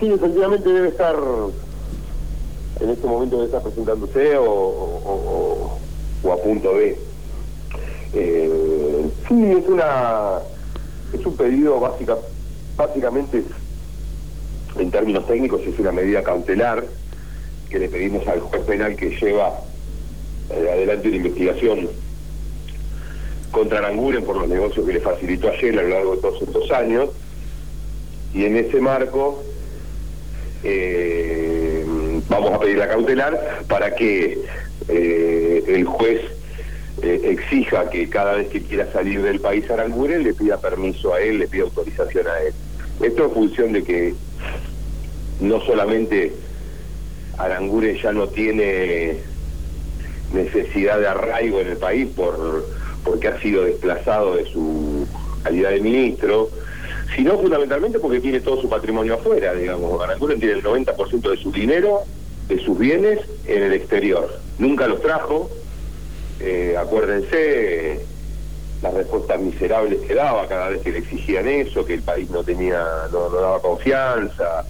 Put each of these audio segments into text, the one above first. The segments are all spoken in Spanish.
Sí, efectivamente debe estar, en este momento debe estar presentándose o, a punto de. Eh, sí, es una es un pedido básica, básicamente, en términos técnicos, es una medida cautelar que le pedimos al juez penal que lleva eh, adelante una investigación contra Aranguren por los negocios que le facilitó ayer a lo largo de todos estos años. Y en ese marco eh, vamos a pedir la cautelar para que eh, el juez eh, exija que cada vez que quiera salir del país Aranguren le pida permiso a él, le pida autorización a él. Esto en función de que no solamente Aranguren ya no tiene necesidad de arraigo en el país por porque ha sido desplazado de su calidad de ministro, sino fundamentalmente porque tiene todo su patrimonio afuera, digamos. Aranguren tiene el 90% de su dinero, de sus bienes, en el exterior. Nunca los trajo, eh, acuérdense las respuestas miserables que daba cada vez que le exigían eso, que el país no tenía, no, daba confianza,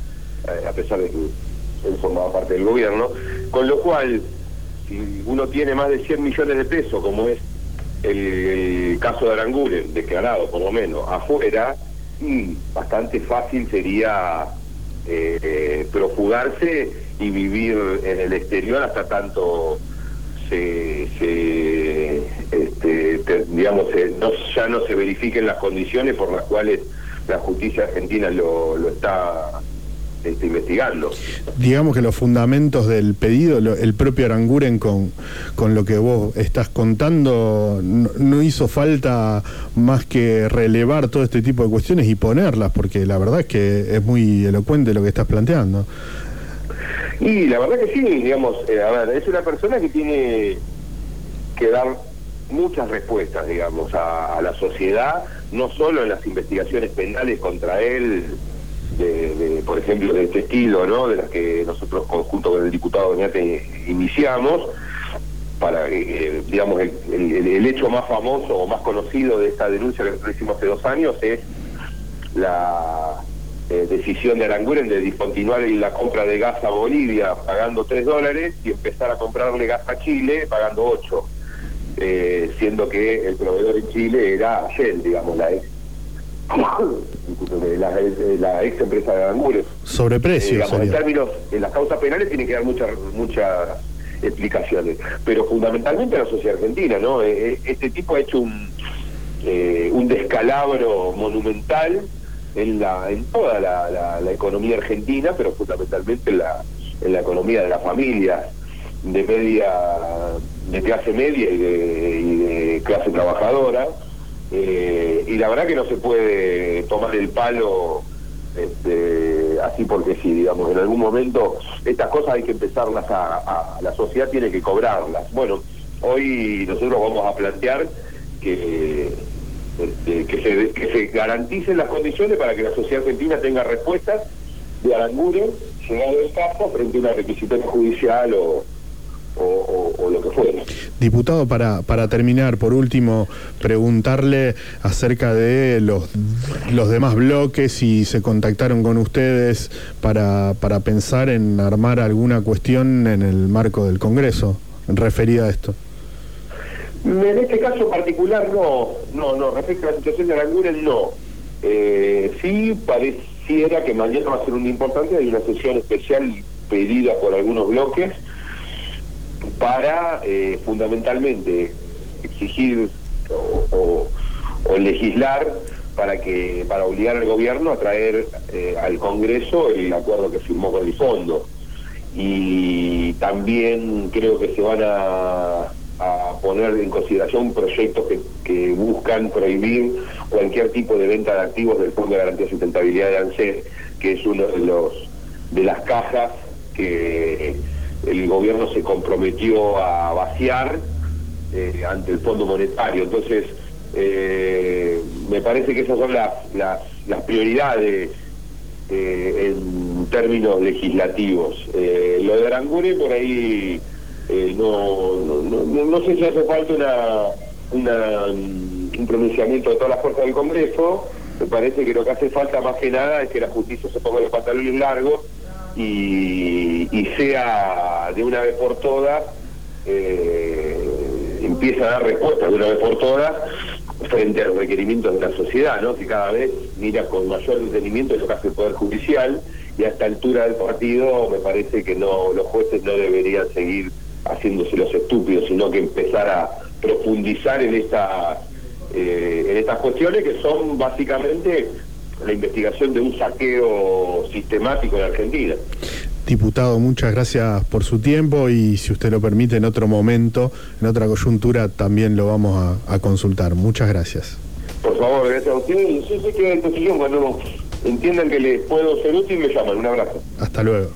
eh, a pesar de que él formaba parte del gobierno. Con lo cual, si uno tiene más de 100 millones de pesos, como es el, caso de Aranguren, declarado por lo menos afuera, y bastante fácil sería eh, eh, profugarse y vivir en el exterior hasta tanto se, este, digamos no, ya no se verifiquen las condiciones por las cuales la justicia argentina lo, lo está este, investigando. Digamos que los fundamentos del pedido, el propio Aranguren con, con lo que vos estás contando, no, hizo falta más que relevar todo este tipo de cuestiones y ponerlas, porque la verdad es que es muy elocuente lo que estás planteando. Y la verdad que sí, digamos, eh, a ver, es una persona que tiene que dar muchas respuestas, digamos, a la sociedad, no solo en las investigaciones penales contra él, de, por ejemplo, de este estilo, ¿no? De las que nosotros junto con el diputado Doñate iniciamos, para, eh, digamos, el, hecho más famoso o más conocido de esta denuncia que nosotros hicimos hace dos años es la eh, decisión de Aranguren de discontinuar la compra de gas a Bolivia pagando 3 dólares y empezar a comprarle gas a Chile pagando 8, eh, siendo que el proveedor en Chile era Shell, digamos, la ex la, la ex empresa de Aranguren. Sobreprecio. Eh, en términos, en las causas penales tiene que dar muchas muchas explicaciones, pero fundamentalmente la sociedad argentina, ¿no? Eh, eh, este tipo ha hecho un, un descalabro monumental en la en toda la, la, economía argentina, pero fundamentalmente en la, en la economía de las familias de media de clase media y de, y de clase trabajadora eh, y la verdad que no se puede tomar el palo este, así porque sí, digamos, en algún momento estas cosas hay que empezarlas a, la sociedad tiene que cobrarlas. Bueno, hoy nosotros vamos a plantear que, este, que, se, que se garanticen las condiciones para que la sociedad argentina tenga respuestas de Aranguren llegado el caso frente a una requisitoria judicial o o, lo que fuera. Diputado, para, para terminar, por último, preguntarle acerca de los, los demás bloques, si se contactaron con ustedes para, para pensar en armar alguna cuestión en el marco del Congreso referida a esto. En este caso particular no, no, no, respecto a la situación de Aranguren no. Eh, sí pareciera que mañana va a ser un importante, hay una sesión especial pedida por algunos bloques para eh, fundamentalmente exigir o, legislar para que para obligar al gobierno a traer eh, al Congreso el acuerdo que firmó con el fondo. Y también creo que se van a, poner en consideración proyectos que, buscan prohibir cualquier tipo de venta de activos del Fondo de Garantía de Sustentabilidad de ANSES, que es uno de los de las cajas que el gobierno se comprometió a vaciar eh, ante el Fondo Monetario. Entonces, eh, me parece que esas son las, las, prioridades eh, en términos legislativos. lo de Aranguren por ahí no, no, no, sé si hace falta una, una, un pronunciamiento de todas las fuerzas del Congreso, Me parece que lo que hace falta más que nada es que la justicia se ponga los pantalones largos y, sea de una vez por todas, eh, empieza a dar respuestas de una vez por todas frente a los requerimientos de la sociedad, ¿no? que cada vez mira con mayor detenimiento lo que hace el Poder Judicial y a esta altura del partido me parece que no los jueces no deberían seguir haciéndose los estúpidos, sino que empezar a profundizar en esta eh, en estas cuestiones que son básicamente la investigación de un saqueo sistemático en Argentina. Diputado, muchas gracias por su tiempo y si usted lo permite en otro momento, en otra coyuntura, también lo vamos a, consultar. Muchas gracias. Por favor, gracias a usted. Yo sé que cuando entiendan que les puedo ser útil, me llaman. Un abrazo. Hasta luego.